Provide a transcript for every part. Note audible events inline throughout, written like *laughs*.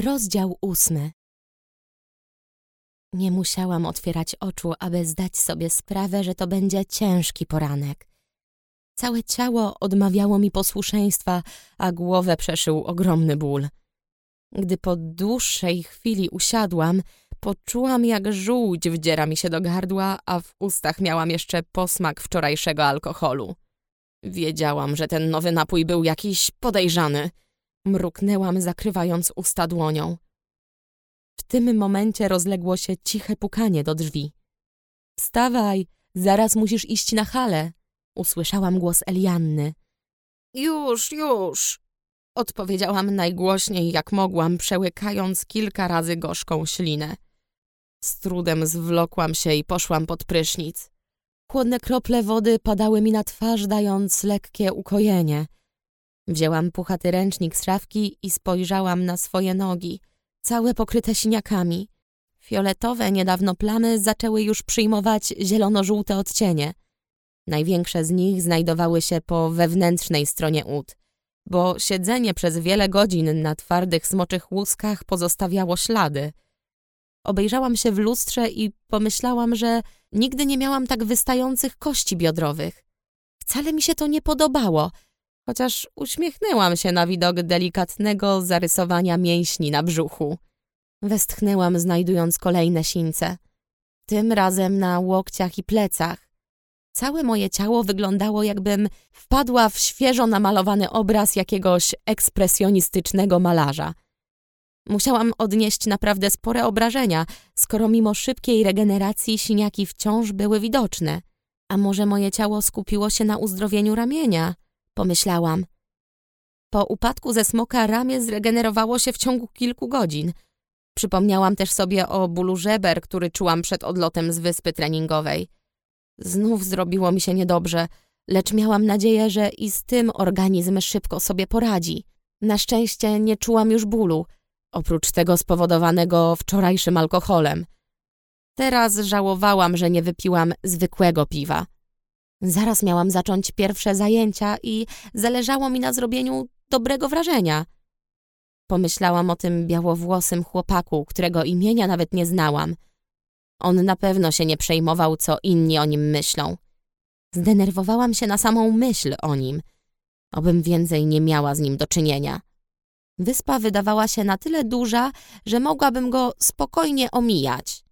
Rozdział ósmy Nie musiałam otwierać oczu, aby zdać sobie sprawę, że to będzie ciężki poranek. Całe ciało odmawiało mi posłuszeństwa, a głowę przeszył ogromny ból. Gdy po dłuższej chwili usiadłam, poczułam jak żółć wdziera mi się do gardła, a w ustach miałam jeszcze posmak wczorajszego alkoholu. Wiedziałam, że ten nowy napój był jakiś podejrzany. Mruknęłam, zakrywając usta dłonią. W tym momencie rozległo się ciche pukanie do drzwi. Wstawaj, zaraz musisz iść na halę. Usłyszałam głos Elianny. Już, już, odpowiedziałam najgłośniej jak mogłam, przełykając kilka razy gorzką ślinę. Z trudem zwlokłam się i poszłam pod prysznic. Chłodne krople wody padały mi na twarz, dając lekkie ukojenie. Wzięłam puchaty ręcznik z szafki i spojrzałam na swoje nogi, całe pokryte siniakami. Fioletowe niedawno plamy zaczęły już przyjmować zielono-żółte odcienie. Największe z nich znajdowały się po wewnętrznej stronie ud, bo siedzenie przez wiele godzin na twardych smoczych łuskach pozostawiało ślady. Obejrzałam się w lustrze i pomyślałam, że nigdy nie miałam tak wystających kości biodrowych. Wcale mi się to nie podobało, chociaż uśmiechnęłam się na widok delikatnego zarysowania mięśni na brzuchu. Westchnęłam, znajdując kolejne sińce. Tym razem na łokciach i plecach. Całe moje ciało wyglądało, jakbym wpadła w świeżo namalowany obraz jakiegoś ekspresjonistycznego malarza. Musiałam odnieść naprawdę spore obrażenia, skoro mimo szybkiej regeneracji siniaki wciąż były widoczne. A może moje ciało skupiło się na uzdrowieniu ramienia? Pomyślałam. Po upadku ze smoka ramię zregenerowało się w ciągu kilku godzin. Przypomniałam też sobie o bólu żeber, który czułam przed odlotem z wyspy treningowej. Znów zrobiło mi się niedobrze, lecz miałam nadzieję, że i z tym organizm szybko sobie poradzi. Na szczęście nie czułam już bólu, oprócz tego spowodowanego wczorajszym alkoholem. Teraz żałowałam, że nie wypiłam zwykłego piwa. Zaraz miałam zacząć pierwsze zajęcia i zależało mi na zrobieniu dobrego wrażenia. Pomyślałam o tym białowłosym chłopaku, którego imienia nawet nie znałam. On na pewno się nie przejmował, co inni o nim myślą. Zdenerwowałam się na samą myśl o nim. Obym więcej nie miała z nim do czynienia. Wyspa wydawała się na tyle duża, że mogłabym go spokojnie omijać.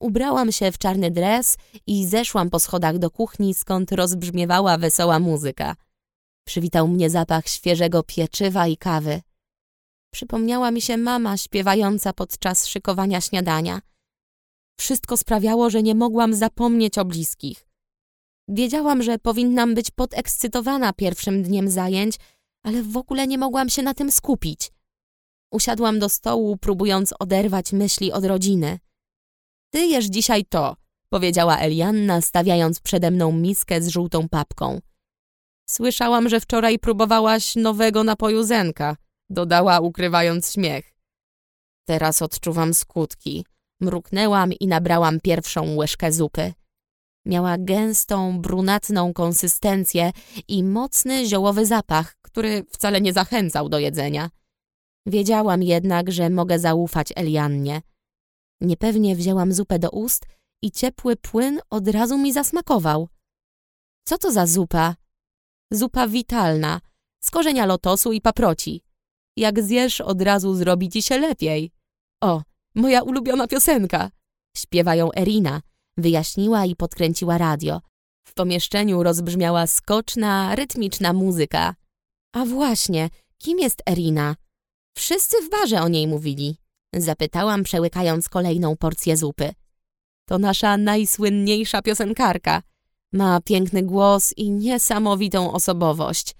Ubrałam się w czarny dres i zeszłam po schodach do kuchni, skąd rozbrzmiewała wesoła muzyka. Przywitał mnie zapach świeżego pieczywa i kawy. Przypomniała mi się mama śpiewająca podczas szykowania śniadania. Wszystko sprawiało, że nie mogłam zapomnieć o bliskich. Wiedziałam, że powinnam być podekscytowana pierwszym dniem zajęć, ale w ogóle nie mogłam się na tym skupić. Usiadłam do stołu, próbując oderwać myśli od rodziny. Ty jesz dzisiaj to, powiedziała Elianna, stawiając przede mną miskę z żółtą papką. Słyszałam, że wczoraj próbowałaś nowego napoju Zenka, dodała, ukrywając śmiech. Teraz odczuwam skutki. Mruknęłam i nabrałam pierwszą łyżkę zupy. Miała gęstą, brunatną konsystencję i mocny ziołowy zapach, który wcale nie zachęcał do jedzenia. Wiedziałam jednak, że mogę zaufać Eliannie. Niepewnie wzięłam zupę do ust i ciepły płyn od razu mi zasmakował. Co to za zupa? Zupa witalna, z korzenia lotosu i paproci. Jak zjesz, od razu zrobi ci się lepiej. O, moja ulubiona piosenka. Śpiewają Erina, wyjaśniła i podkręciła radio. W pomieszczeniu rozbrzmiała skoczna, rytmiczna muzyka. A właśnie, kim jest Erina? Wszyscy w barze o niej mówili. Zapytałam, przełykając kolejną porcję zupy. To nasza najsłynniejsza piosenkarka. Ma piękny głos i niesamowitą osobowość.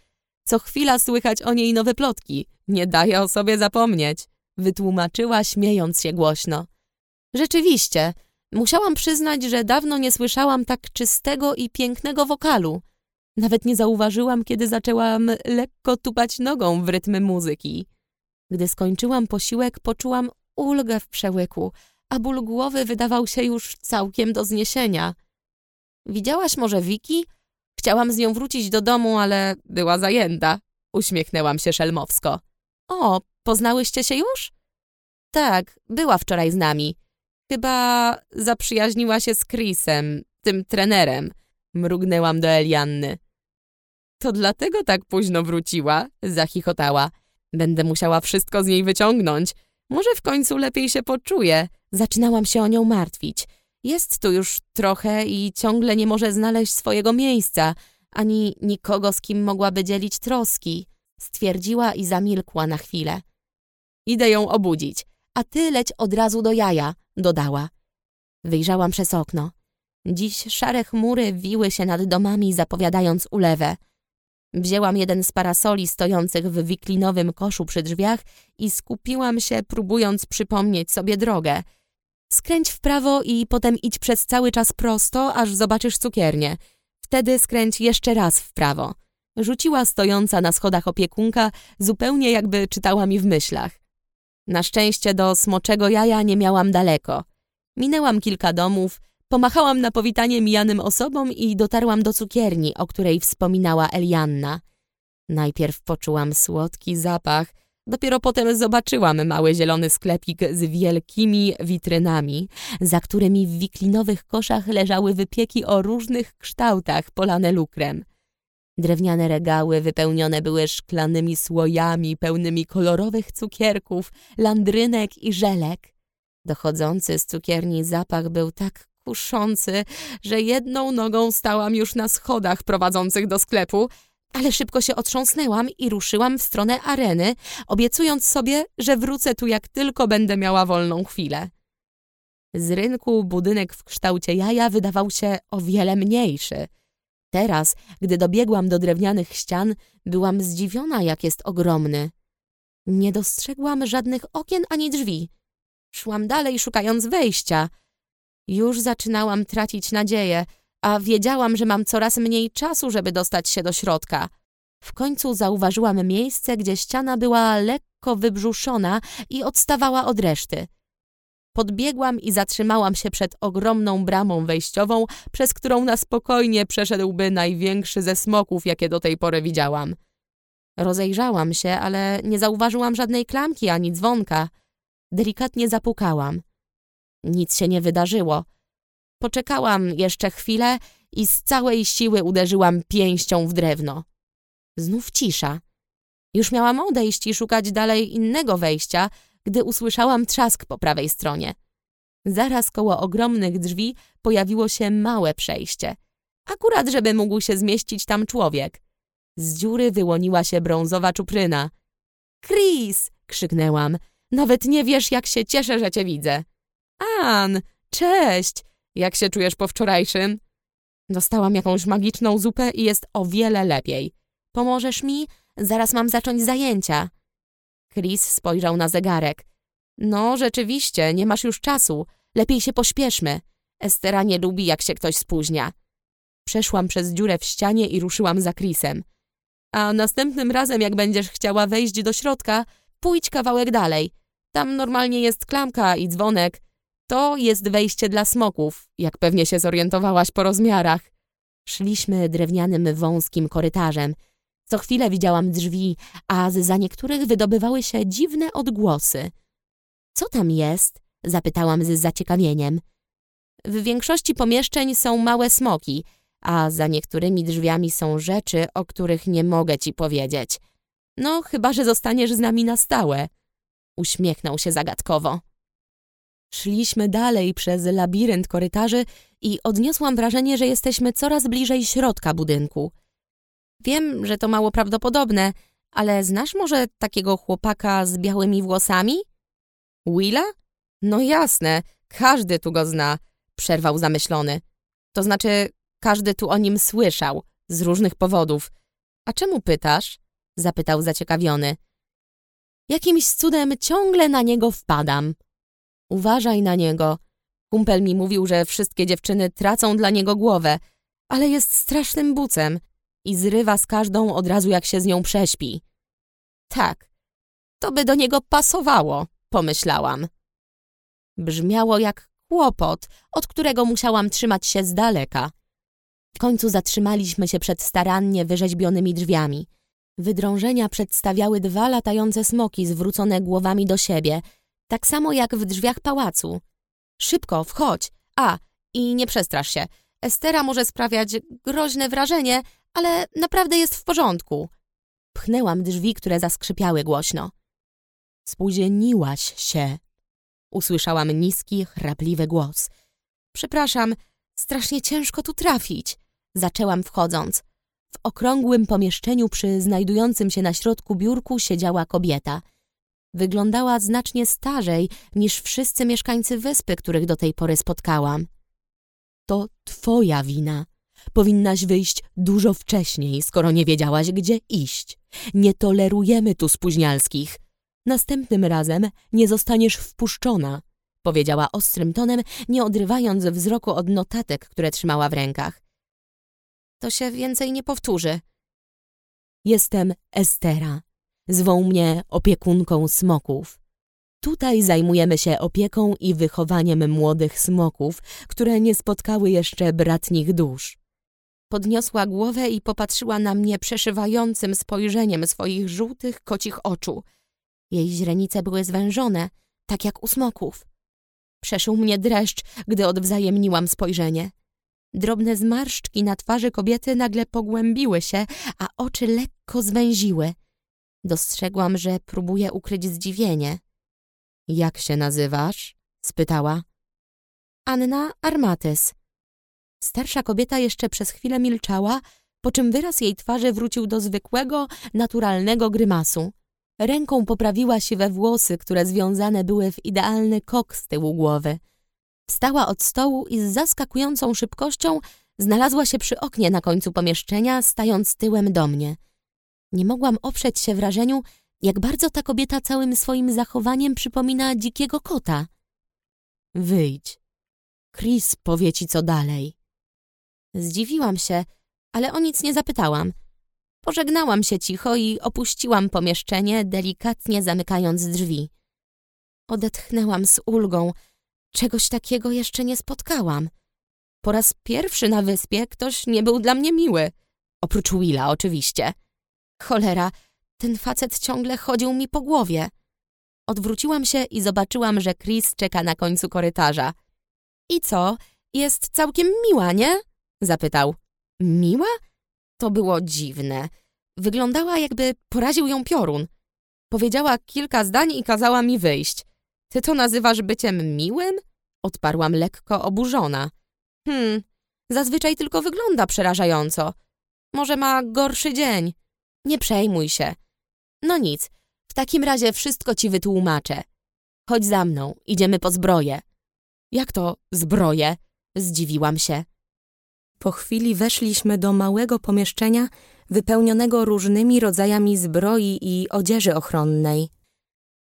Co chwila słychać o niej nowe plotki. Nie daje o sobie zapomnieć. Wytłumaczyła, śmiejąc się głośno. Rzeczywiście, musiałam przyznać, że dawno nie słyszałam tak czystego i pięknego wokalu. Nawet nie zauważyłam, kiedy zaczęłam lekko tupać nogą w rytmy muzyki. Gdy skończyłam posiłek, poczułam ulgę w przełyku, a ból głowy wydawał się już całkiem do zniesienia. Widziałaś może Wiki? Chciałam z nią wrócić do domu, ale była zajęta. Uśmiechnęłam się szelmowsko. O, poznałyście się już? Tak, była wczoraj z nami. Chyba zaprzyjaźniła się z Chrisem, tym trenerem. Mrugnęłam do Elianny. To dlatego tak późno wróciła, zachichotała. Będę musiała wszystko z niej wyciągnąć. Może w końcu lepiej się poczuje. Zaczynałam się o nią martwić. Jest tu już trochę i ciągle nie może znaleźć swojego miejsca, ani nikogo, z kim mogłaby dzielić troski. Stwierdziła i zamilkła na chwilę. Idę ją obudzić, a ty leć od razu do jaja, dodała. Wyjrzałam przez okno. Dziś szare chmury wiły się nad domami, zapowiadając ulewę. Wzięłam jeden z parasoli stojących w wiklinowym koszu przy drzwiach i skupiłam się, próbując przypomnieć sobie drogę. Skręć w prawo i potem idź przez cały czas prosto, aż zobaczysz cukiernię. Wtedy skręć jeszcze raz w prawo. Rzuciła stojąca na schodach opiekunka, zupełnie jakby czytała mi w myślach. Na szczęście do smoczego jaja nie miałam daleko. Minęłam kilka domów, Pomachałam na powitanie mijanym osobom i dotarłam do cukierni, o której wspominała Elianna. Najpierw poczułam słodki zapach, dopiero potem zobaczyłam mały zielony sklepik z wielkimi witrynami, za którymi w wiklinowych koszach leżały wypieki o różnych kształtach polane lukrem. Drewniane regały wypełnione były szklanymi słojami pełnymi kolorowych cukierków, landrynek i żelek. Dochodzący z cukierni zapach był tak kuszący, że jedną nogą stałam już na schodach prowadzących do sklepu, ale szybko się otrząsnęłam i ruszyłam w stronę areny, obiecując sobie, że wrócę tu jak tylko będę miała wolną chwilę. Z rynku budynek w kształcie jaja wydawał się o wiele mniejszy. Teraz, gdy dobiegłam do drewnianych ścian, byłam zdziwiona, jak jest ogromny. Nie dostrzegłam żadnych okien ani drzwi. Szłam dalej, szukając wejścia – już zaczynałam tracić nadzieję, a wiedziałam, że mam coraz mniej czasu, żeby dostać się do środka. W końcu zauważyłam miejsce, gdzie ściana była lekko wybrzuszona i odstawała od reszty. Podbiegłam i zatrzymałam się przed ogromną bramą wejściową, przez którą na spokojnie przeszedłby największy ze smoków, jakie do tej pory widziałam. Rozejrzałam się, ale nie zauważyłam żadnej klamki ani dzwonka. Delikatnie zapukałam. Nic się nie wydarzyło. Poczekałam jeszcze chwilę i z całej siły uderzyłam pięścią w drewno. Znów cisza. Już miałam odejść i szukać dalej innego wejścia, gdy usłyszałam trzask po prawej stronie. Zaraz koło ogromnych drzwi pojawiło się małe przejście. Akurat, żeby mógł się zmieścić tam człowiek. Z dziury wyłoniła się brązowa czupryna. Chris! krzyknęłam. Nawet nie wiesz, jak się cieszę, że cię widzę. An, cześć! Jak się czujesz po wczorajszym? Dostałam jakąś magiczną zupę i jest o wiele lepiej. Pomożesz mi? Zaraz mam zacząć zajęcia. Chris spojrzał na zegarek. No, rzeczywiście, nie masz już czasu. Lepiej się pośpieszmy. Estera nie lubi, jak się ktoś spóźnia. Przeszłam przez dziurę w ścianie i ruszyłam za Chrisem. A następnym razem, jak będziesz chciała wejść do środka, pójdź kawałek dalej. Tam normalnie jest klamka i dzwonek. To jest wejście dla smoków, jak pewnie się zorientowałaś po rozmiarach. Szliśmy drewnianym wąskim korytarzem. Co chwilę widziałam drzwi, a za niektórych wydobywały się dziwne odgłosy. Co tam jest? Zapytałam z zaciekawieniem. W większości pomieszczeń są małe smoki, a za niektórymi drzwiami są rzeczy, o których nie mogę ci powiedzieć. No, chyba, że zostaniesz z nami na stałe. Uśmiechnął się zagadkowo. Szliśmy dalej przez labirynt korytarzy i odniosłam wrażenie, że jesteśmy coraz bliżej środka budynku. Wiem, że to mało prawdopodobne, ale znasz może takiego chłopaka z białymi włosami? Willa? No jasne, każdy tu go zna, przerwał zamyślony. To znaczy, każdy tu o nim słyszał, z różnych powodów. A czemu pytasz? zapytał zaciekawiony. Jakimś cudem ciągle na niego wpadam. Uważaj na niego. Kumpel mi mówił, że wszystkie dziewczyny tracą dla niego głowę, ale jest strasznym bucem i zrywa z każdą od razu jak się z nią prześpi. Tak, to by do niego pasowało, pomyślałam. Brzmiało jak kłopot, od którego musiałam trzymać się z daleka. W końcu zatrzymaliśmy się przed starannie wyrzeźbionymi drzwiami. Wydrążenia przedstawiały dwa latające smoki zwrócone głowami do siebie – Tak samo jak w drzwiach pałacu. Szybko, wchodź. A, i nie przestrasz się. Estera może sprawiać groźne wrażenie, ale naprawdę jest w porządku. Pchnęłam drzwi, które zaskrzypiały głośno. Spóźniłaś się. Usłyszałam niski, chrapliwy głos. Przepraszam, strasznie ciężko tu trafić. Zaczęłam wchodząc. W okrągłym pomieszczeniu przy znajdującym się na środku biurku siedziała kobieta. Wyglądała znacznie starzej niż wszyscy mieszkańcy wyspy, których do tej pory spotkałam. To twoja wina. Powinnaś wyjść dużo wcześniej, skoro nie wiedziałaś, gdzie iść. Nie tolerujemy tu spóźnialskich. Następnym razem nie zostaniesz wpuszczona, powiedziała ostrym tonem, nie odrywając wzroku od notatek, które trzymała w rękach. To się więcej nie powtórzy. Jestem Estera. Zwą mnie opiekunką smoków. Tutaj zajmujemy się opieką i wychowaniem młodych smoków, które nie spotkały jeszcze bratnich dusz. Podniosła głowę i popatrzyła na mnie przeszywającym spojrzeniem swoich żółtych kocich oczu. Jej źrenice były zwężone, tak jak u smoków. Przeszył mnie dreszcz, gdy odwzajemniłam spojrzenie. Drobne zmarszczki na twarzy kobiety nagle pogłębiły się, a oczy lekko zwęziły. Dostrzegłam, że próbuje ukryć zdziwienie. Jak się nazywasz? spytała. Anna Armatys. Starsza kobieta jeszcze przez chwilę milczała, po czym wyraz jej twarzy wrócił do zwykłego, naturalnego grymasu. Ręką poprawiła siwe włosy, które związane były w idealny kok z tyłu głowy. Wstała od stołu i z zaskakującą szybkością znalazła się przy oknie na końcu pomieszczenia, stając tyłem do mnie. Nie mogłam oprzeć się wrażeniu, jak bardzo ta kobieta całym swoim zachowaniem przypomina dzikiego kota. Wyjdź. Chris powie ci co dalej. Zdziwiłam się, ale o nic nie zapytałam. Pożegnałam się cicho i opuściłam pomieszczenie, delikatnie zamykając drzwi. Odetchnęłam z ulgą. Czegoś takiego jeszcze nie spotkałam. Po raz pierwszy na wyspie ktoś nie był dla mnie miły. Oprócz Willa, oczywiście. Cholera, ten facet ciągle chodził mi po głowie. Odwróciłam się i zobaczyłam, że Chris czeka na końcu korytarza. I co? Jest całkiem miła, nie? Zapytał. Miła? To było dziwne. Wyglądała, jakby poraził ją piorun. Powiedziała kilka zdań i kazała mi wyjść. Ty to nazywasz byciem miłym? Odparłam lekko oburzona. Hmm, zazwyczaj tylko wygląda przerażająco. Może ma gorszy dzień. Nie przejmuj się. No nic, w takim razie wszystko ci wytłumaczę. Chodź za mną, idziemy po zbroję. Jak to zbroję? Zdziwiłam się. Po chwili weszliśmy do małego pomieszczenia wypełnionego różnymi rodzajami zbroi i odzieży ochronnej.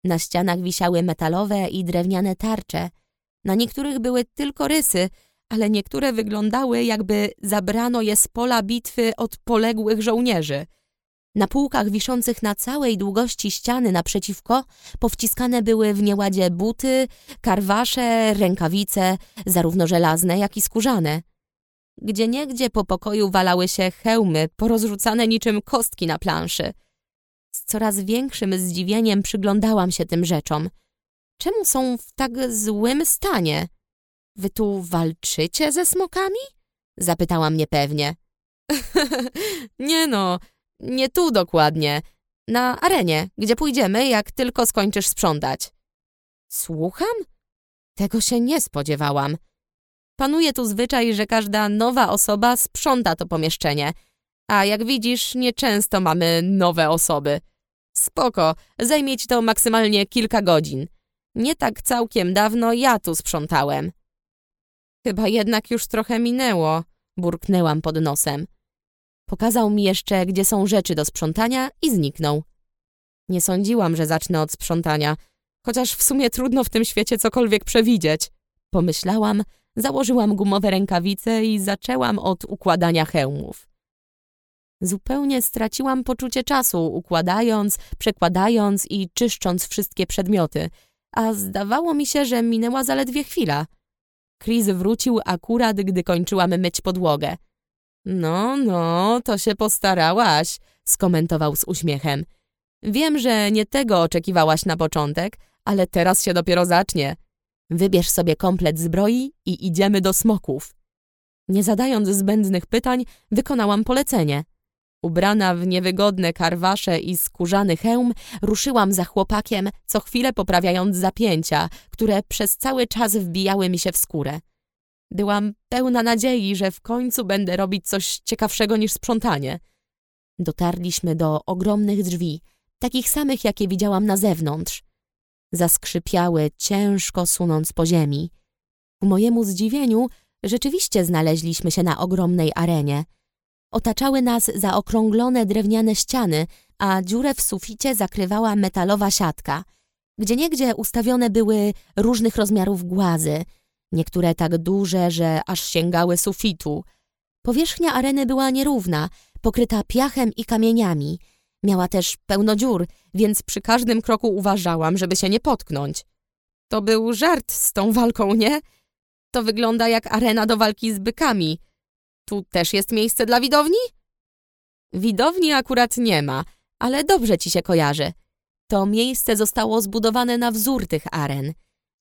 Na ścianach wisiały metalowe i drewniane tarcze. Na niektórych były tylko rysy, ale niektóre wyglądały, jakby zabrano je z pola bitwy od poległych żołnierzy. Na półkach wiszących na całej długości ściany naprzeciwko powciskane były w nieładzie buty, karwasze, rękawice, zarówno żelazne, jak i skórzane. Gdzieniegdzie po pokoju walały się hełmy, porozrzucane niczym kostki na planszy. Z coraz większym zdziwieniem przyglądałam się tym rzeczom. Czemu są w tak złym stanie? Wy tu walczycie ze smokami? Zapytała mnie pewnie. *laughs* nie no, nie tu dokładnie. Na arenie, gdzie pójdziemy, jak tylko skończysz sprzątać. Słucham? Tego się nie spodziewałam. Panuje tu zwyczaj, że każda nowa osoba sprząta to pomieszczenie, a jak widzisz, nieczęsto mamy nowe osoby. Spoko, zajmie ci to maksymalnie kilka godzin. Nie tak całkiem dawno ja tu sprzątałem. Chyba jednak już trochę minęło, burknęłam pod nosem. Pokazał mi jeszcze, gdzie są rzeczy do sprzątania i zniknął. Nie sądziłam, że zacznę od sprzątania, chociaż w sumie trudno w tym świecie cokolwiek przewidzieć. Pomyślałam, założyłam gumowe rękawice i zaczęłam od układania hełmów. Zupełnie straciłam poczucie czasu, układając, przekładając i czyszcząc wszystkie przedmioty, a zdawało mi się, że minęła zaledwie chwila. Chris wrócił akurat, gdy kończyłam myć podłogę. No, no, to się postarałaś, skomentował z uśmiechem. Wiem, że nie tego oczekiwałaś na początek, ale teraz się dopiero zacznie. Wybierz sobie komplet zbroi i idziemy do smoków. Nie zadając zbędnych pytań, wykonałam polecenie. Ubrana w niewygodne karwasze i skórzany hełm, ruszyłam za chłopakiem, co chwilę poprawiając zapięcia, które przez cały czas wbijały mi się w skórę. Byłam pełna nadziei, że w końcu będę robić coś ciekawszego niż sprzątanie. Dotarliśmy do ogromnych drzwi, takich samych, jakie widziałam na zewnątrz. Zaskrzypiały, ciężko sunąc po ziemi. Ku mojemu zdziwieniu rzeczywiście znaleźliśmy się na ogromnej arenie. Otaczały nas zaokrąglone drewniane ściany, a dziurę w suficie zakrywała metalowa siatka. Gdzieniegdzie ustawione były różnych rozmiarów głazy, niektóre tak duże, że aż sięgały sufitu. Powierzchnia areny była nierówna, pokryta piachem i kamieniami. Miała też pełno dziur, więc przy każdym kroku uważałam, żeby się nie potknąć. To był żart z tą walką, nie? To wygląda jak arena do walki z bykami. Tu też jest miejsce dla widowni? Widowni akurat nie ma, ale dobrze ci się kojarzy. To miejsce zostało zbudowane na wzór tych aren.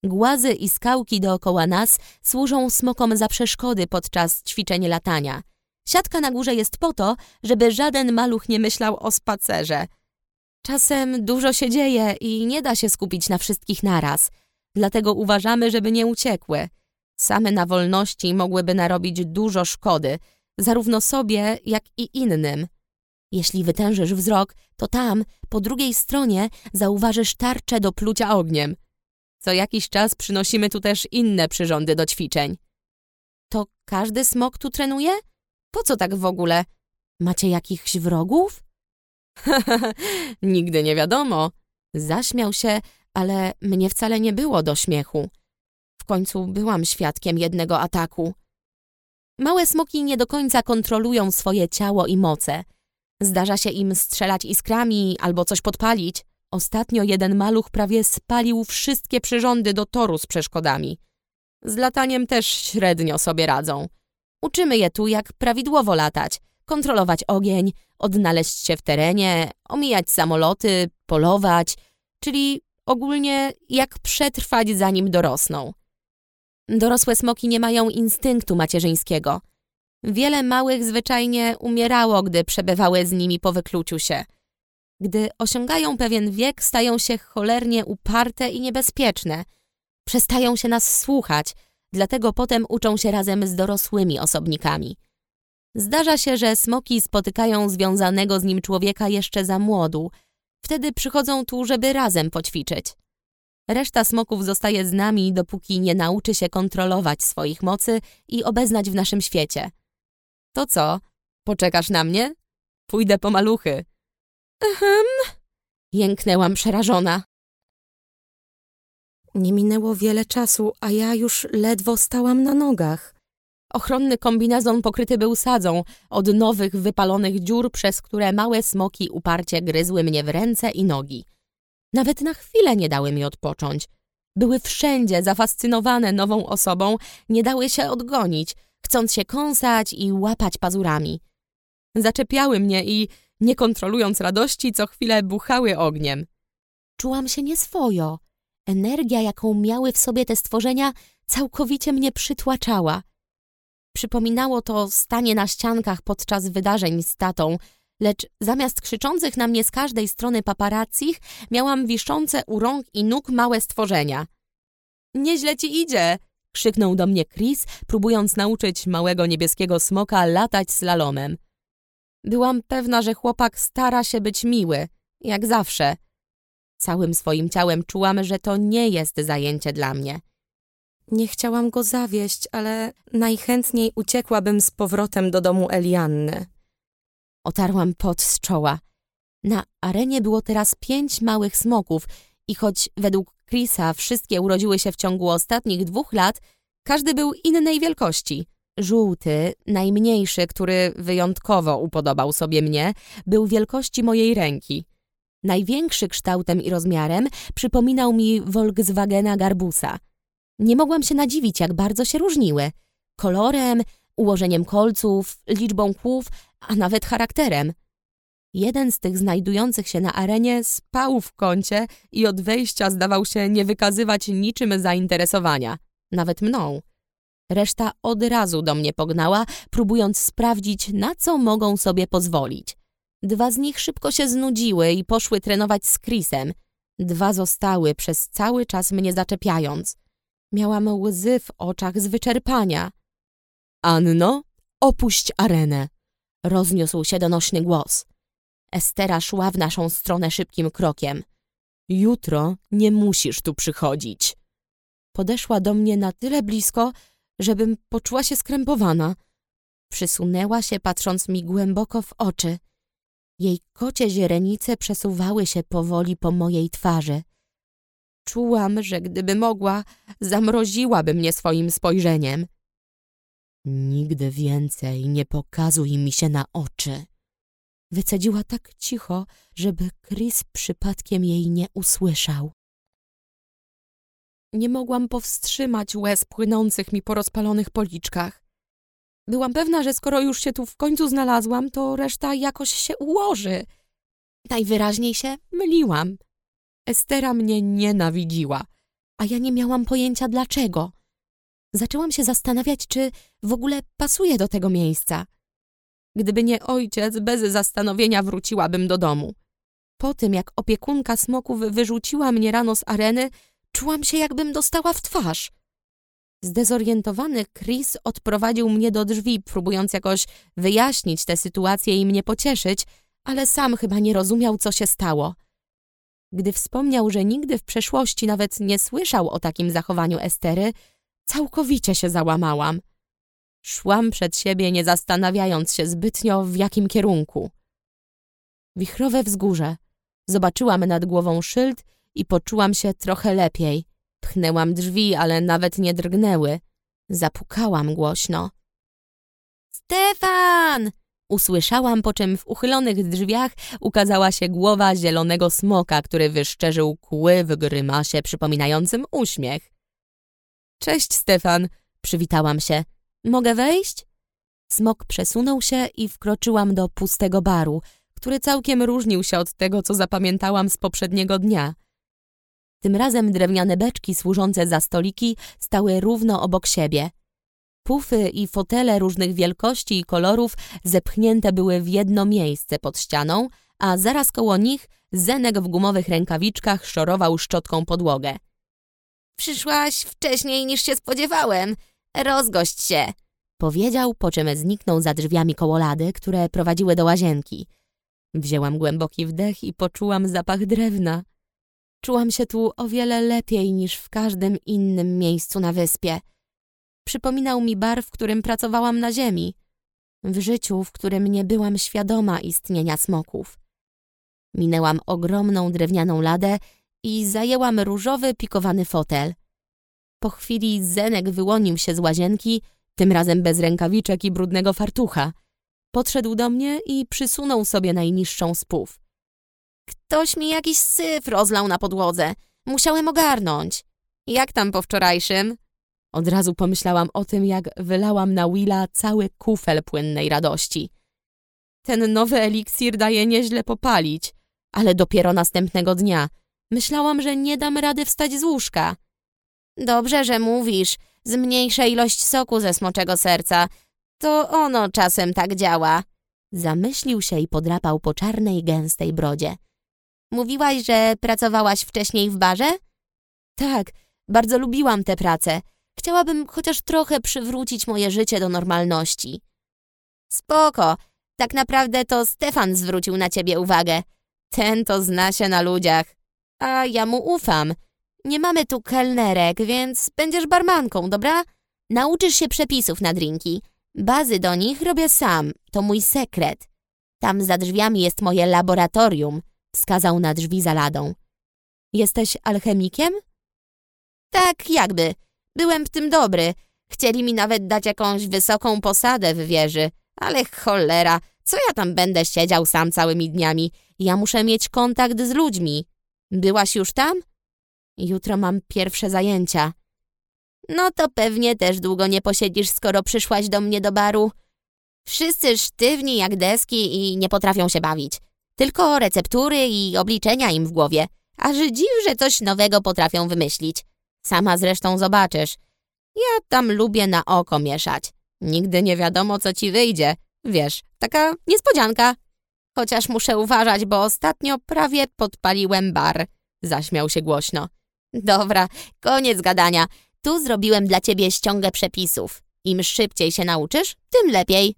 Głazy i skałki dookoła nas służą smokom za przeszkody podczas ćwiczeń latania. Siatka na górze jest po to, żeby żaden maluch nie myślał o spacerze. Czasem dużo się dzieje i nie da się skupić na wszystkich naraz, dlatego uważamy, żeby nie uciekły. Same na wolności mogłyby narobić dużo szkody, zarówno sobie, jak i innym. Jeśli wytężysz wzrok, to tam, po drugiej stronie, zauważysz tarczę do plucia ogniem. Co jakiś czas przynosimy tu też inne przyrządy do ćwiczeń. To każdy smok tu trenuje? Po co tak w ogóle? Macie jakichś wrogów? *laughs* Nigdy nie wiadomo. Zaśmiał się, ale mnie wcale nie było do śmiechu. W końcu byłam świadkiem jednego ataku. Małe smoki nie do końca kontrolują swoje ciało i moce. Zdarza się im strzelać iskrami albo coś podpalić. Ostatnio jeden maluch prawie spalił wszystkie przyrządy do toru z przeszkodami. Z lataniem też średnio sobie radzą. Uczymy je tu, jak prawidłowo latać, kontrolować ogień, odnaleźć się w terenie, omijać samoloty, polować, czyli ogólnie jak przetrwać zanim dorosną. Dorosłe smoki nie mają instynktu macierzyńskiego. Wiele małych zwyczajnie umierało, gdy przebywały z nimi po wykluciu się. Gdy osiągają pewien wiek, stają się cholernie uparte i niebezpieczne. Przestają się nas słuchać, dlatego potem uczą się razem z dorosłymi osobnikami. Zdarza się, że smoki spotykają związanego z nim człowieka jeszcze za młodu. Wtedy przychodzą tu, żeby razem poćwiczyć. Reszta smoków zostaje z nami, dopóki nie nauczy się kontrolować swoich mocy i obeznać w naszym świecie. To co? Poczekasz na mnie? Pójdę po maluchy. Ehem, jęknęłam przerażona. Nie minęło wiele czasu, a ja już ledwo stałam na nogach. Ochronny kombinezon pokryty był sadzą od nowych, wypalonych dziur, przez które małe smoki uparcie gryzły mnie w ręce i nogi. Nawet na chwilę nie dały mi odpocząć. Były wszędzie zafascynowane nową osobą, nie dały się odgonić, chcąc się kąsać i łapać pazurami. Zaczepiały mnie i, nie kontrolując radości, co chwilę buchały ogniem. Czułam się nieswojo. Energia, jaką miały w sobie te stworzenia, całkowicie mnie przytłaczała. Przypominało to stanie na ściankach podczas wydarzeń z tatą, lecz zamiast krzyczących na mnie z każdej strony paparazzich, miałam wiszące u rąk i nóg małe stworzenia. Nieźle ci idzie! krzyknął do mnie Chris, próbując nauczyć małego niebieskiego smoka latać slalomem. Byłam pewna, że chłopak stara się być miły, jak zawsze. Całym swoim ciałem czułam, że to nie jest zajęcie dla mnie. Nie chciałam go zawieść, ale najchętniej uciekłabym z powrotem do domu Elianny. Otarłam pot z czoła. Na arenie było teraz pięć małych smoków i choć według Chrisa wszystkie urodziły się w ciągu ostatnich dwóch lat, każdy był innej wielkości. Żółty, najmniejszy, który wyjątkowo upodobał sobie mnie, był wielkości mojej ręki. Największy kształtem i rozmiarem przypominał mi Volkswagena Garbusa. Nie mogłam się nadziwić, jak bardzo się różniły. Kolorem, ułożeniem kolców, liczbą kłów, a nawet charakterem. Jeden z tych znajdujących się na arenie spał w kącie i od wejścia zdawał się nie wykazywać niczym zainteresowania, nawet mną. Reszta od razu do mnie pognała, próbując sprawdzić, na co mogą sobie pozwolić. Dwa z nich szybko się znudziły i poszły trenować z Chrisem. Dwa zostały, przez cały czas mnie zaczepiając. Miałam łzy w oczach z wyczerpania. Anno, opuść arenę! Rozniósł się donośny głos. Estera szła w naszą stronę szybkim krokiem. Jutro nie musisz tu przychodzić. Podeszła do mnie na tyle blisko, żebym poczuła się skrępowana. Przysunęła się, patrząc mi głęboko w oczy. Jej kocie źrenice przesuwały się powoli po mojej twarzy. Czułam, że gdyby mogła, zamroziłaby mnie swoim spojrzeniem. Nigdy więcej nie pokazuj mi się na oczy. Wycedziła tak cicho, żeby Chris przypadkiem jej nie usłyszał. Nie mogłam powstrzymać łez płynących mi po rozpalonych policzkach. Byłam pewna, że skoro już się tu w końcu znalazłam, to reszta jakoś się ułoży. Najwyraźniej się myliłam. Estera mnie nienawidziła, a ja nie miałam pojęcia dlaczego. Zaczęłam się zastanawiać, czy w ogóle pasuje do tego miejsca. Gdyby nie ojciec, bez zastanowienia wróciłabym do domu. Po tym, jak opiekunka smoków wyrzuciła mnie rano z areny, czułam się, jakbym dostała w twarz. Zdezorientowany Chris odprowadził mnie do drzwi, próbując jakoś wyjaśnić tę sytuację i mnie pocieszyć, ale sam chyba nie rozumiał, co się stało. Gdy wspomniał, że nigdy w przeszłości nawet nie słyszał o takim zachowaniu Estery, całkowicie się załamałam. Szłam przed siebie, nie zastanawiając się zbytnio, w jakim kierunku. Wichrowe wzgórze. Zobaczyłam nad głową szyld i poczułam się trochę lepiej. Pchnęłam drzwi, ale nawet nie drgnęły. Zapukałam głośno. Stefan! Usłyszałam, po czym w uchylonych drzwiach ukazała się głowa zielonego smoka, który wyszczerzył kły w grymasie przypominającym uśmiech. Cześć, Stefan, przywitałam się. Mogę wejść? Smok przesunął się i wkroczyłam do pustego baru, który całkiem różnił się od tego, co zapamiętałam z poprzedniego dnia. Tym razem drewniane beczki służące za stoliki stały równo obok siebie. Pufy i fotele różnych wielkości i kolorów zepchnięte były w jedno miejsce pod ścianą, a zaraz koło nich Zenek w gumowych rękawiczkach szorował szczotką podłogę. Przyszłaś wcześniej niż się spodziewałem. Rozgość się, powiedział, po czym zniknął za drzwiami koło lady, które prowadziły do łazienki. Wzięłam głęboki wdech i poczułam zapach drewna. Czułam się tu o wiele lepiej niż w każdym innym miejscu na wyspie. Przypominał mi bar, w którym pracowałam na ziemi. W życiu, w którym nie byłam świadoma istnienia smoków. Minęłam ogromną drewnianą ladę i zajęłam różowy, pikowany fotel. Po chwili Zenek wyłonił się z łazienki, tym razem bez rękawiczek i brudnego fartucha. Podszedł do mnie i przysunął sobie najniższą z pów. Ktoś mi jakiś syf rozlał na podłodze. Musiałem ogarnąć. Jak tam po wczorajszym? Od razu pomyślałam o tym, jak wylałam na Willa cały kufel płynnej radości. Ten nowy eliksir daje nieźle popalić, ale dopiero następnego dnia. Myślałam, że nie dam rady wstać z łóżka. Dobrze, że mówisz. Zmniejszę ilość soku ze smoczego serca. To ono czasem tak działa. Zamyślił się i podrapał po czarnej, gęstej brodzie. Mówiłaś, że pracowałaś wcześniej w barze? Tak, bardzo lubiłam tę pracę. Chciałabym chociaż trochę przywrócić moje życie do normalności. Spoko. Tak naprawdę to Stefan zwrócił na ciebie uwagę. Ten to zna się na ludziach. A ja mu ufam. Nie mamy tu kelnerek, więc będziesz barmanką, dobra? Nauczysz się przepisów na drinki. Bazy do nich robię sam. To mój sekret. Tam za drzwiami jest moje laboratorium. Wskazał na drzwi za ladą. Jesteś alchemikiem? Tak, jakby. Byłem w tym dobry. Chcieli mi nawet dać jakąś wysoką posadę w wieży. Ale cholera, co ja tam będę siedział sam całymi dniami? Ja muszę mieć kontakt z ludźmi. Byłaś już tam? Jutro mam pierwsze zajęcia. No to pewnie też długo nie posiedzisz, skoro przyszłaś do mnie do baru. Wszyscy sztywni jak deski i nie potrafią się bawić. Tylko receptury i obliczenia im w głowie. Aż dziw, że coś nowego potrafią wymyślić. Sama zresztą zobaczysz. Ja tam lubię na oko mieszać. Nigdy nie wiadomo, co ci wyjdzie. Wiesz, taka niespodzianka. Chociaż muszę uważać, bo ostatnio prawie podpaliłem bar. Zaśmiał się głośno. Dobra, koniec gadania. Tu zrobiłem dla ciebie ściągę przepisów. Im szybciej się nauczysz, tym lepiej.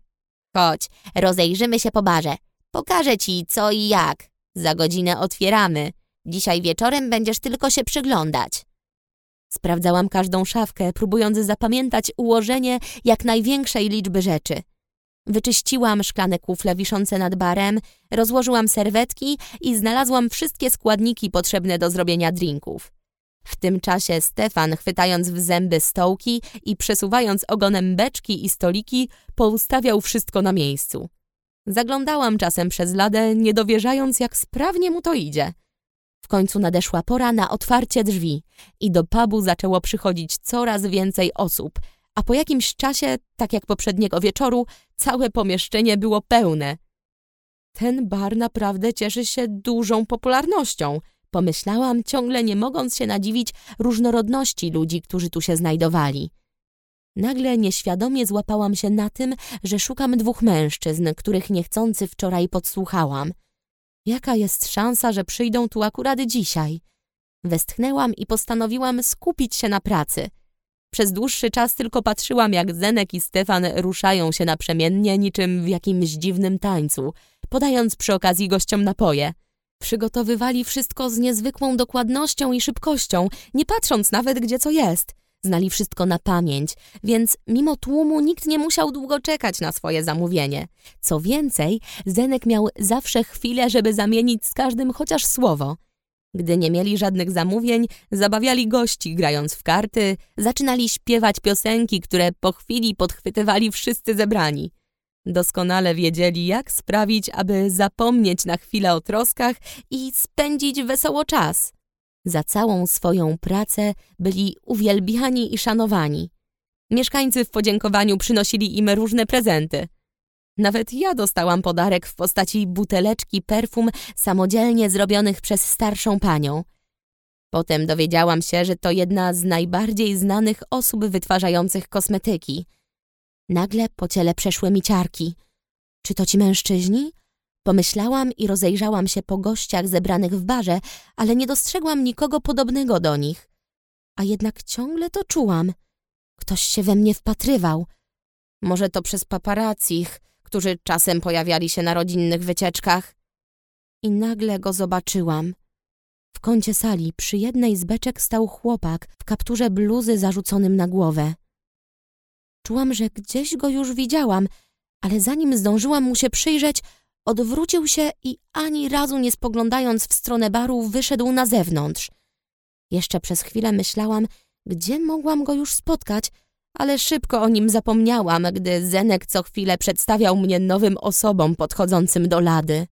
Chodź, rozejrzymy się po barze. Pokażę ci co i jak. Za godzinę otwieramy. Dzisiaj wieczorem będziesz tylko się przyglądać. Sprawdzałam każdą szafkę, próbując zapamiętać ułożenie jak największej liczby rzeczy. Wyczyściłam szklane kufle wiszące nad barem, rozłożyłam serwetki i znalazłam wszystkie składniki potrzebne do zrobienia drinków. W tym czasie Stefan, chwytając w zęby stołki i przesuwając ogonem beczki i stoliki, poustawiał wszystko na miejscu. Zaglądałam czasem przez ladę, nie dowierzając, jak sprawnie mu to idzie. W końcu nadeszła pora na otwarcie drzwi i do pubu zaczęło przychodzić coraz więcej osób, a po jakimś czasie, tak jak poprzedniego wieczoru, całe pomieszczenie było pełne. Ten bar naprawdę cieszy się dużą popularnością, pomyślałam, ciągle nie mogąc się nadziwić różnorodności ludzi, którzy tu się znajdowali. Nagle nieświadomie złapałam się na tym, że szukam dwóch mężczyzn, których niechcący wczoraj podsłuchałam. Jaka jest szansa, że przyjdą tu akurat dzisiaj? Westchnęłam i postanowiłam skupić się na pracy. Przez dłuższy czas tylko patrzyłam, jak Zenek i Stefan ruszają się naprzemiennie niczym w jakimś dziwnym tańcu, podając przy okazji gościom napoje. Przygotowywali wszystko z niezwykłą dokładnością i szybkością, nie patrząc nawet, gdzie co jest. Znali wszystko na pamięć, więc mimo tłumu nikt nie musiał długo czekać na swoje zamówienie. Co więcej, Zenek miał zawsze chwilę, żeby zamienić z każdym chociaż słowo. Gdy nie mieli żadnych zamówień, zabawiali gości, grając w karty, zaczynali śpiewać piosenki, które po chwili podchwytywali wszyscy zebrani. Doskonale wiedzieli, jak sprawić, aby zapomnieć na chwilę o troskach i spędzić wesoło czas. Za całą swoją pracę byli uwielbiani i szanowani. Mieszkańcy w podziękowaniu przynosili im różne prezenty. Nawet ja dostałam podarek w postaci buteleczki perfum samodzielnie zrobionych przez starszą panią. Potem dowiedziałam się, że to jedna z najbardziej znanych osób wytwarzających kosmetyki. Nagle po ciele przeszły mi ciarki. Czy to ci mężczyźni? Pomyślałam i rozejrzałam się po gościach zebranych w barze, ale nie dostrzegłam nikogo podobnego do nich. A jednak ciągle to czułam. Ktoś się we mnie wpatrywał. Może to przez paparazzich, którzy czasem pojawiali się na rodzinnych wycieczkach. I nagle go zobaczyłam. W kącie sali przy jednej z beczek stał chłopak w kapturze bluzy zarzuconym na głowę. Czułam, że gdzieś go już widziałam, ale zanim zdążyłam mu się przyjrzeć, Odwrócił się i ani razu nie spoglądając w stronę baru wyszedł na zewnątrz. Jeszcze przez chwilę myślałam, gdzie mogłam go już spotkać, ale szybko o nim zapomniałam, gdy Zenek co chwilę przedstawiał mnie nowym osobom podchodzącym do lady.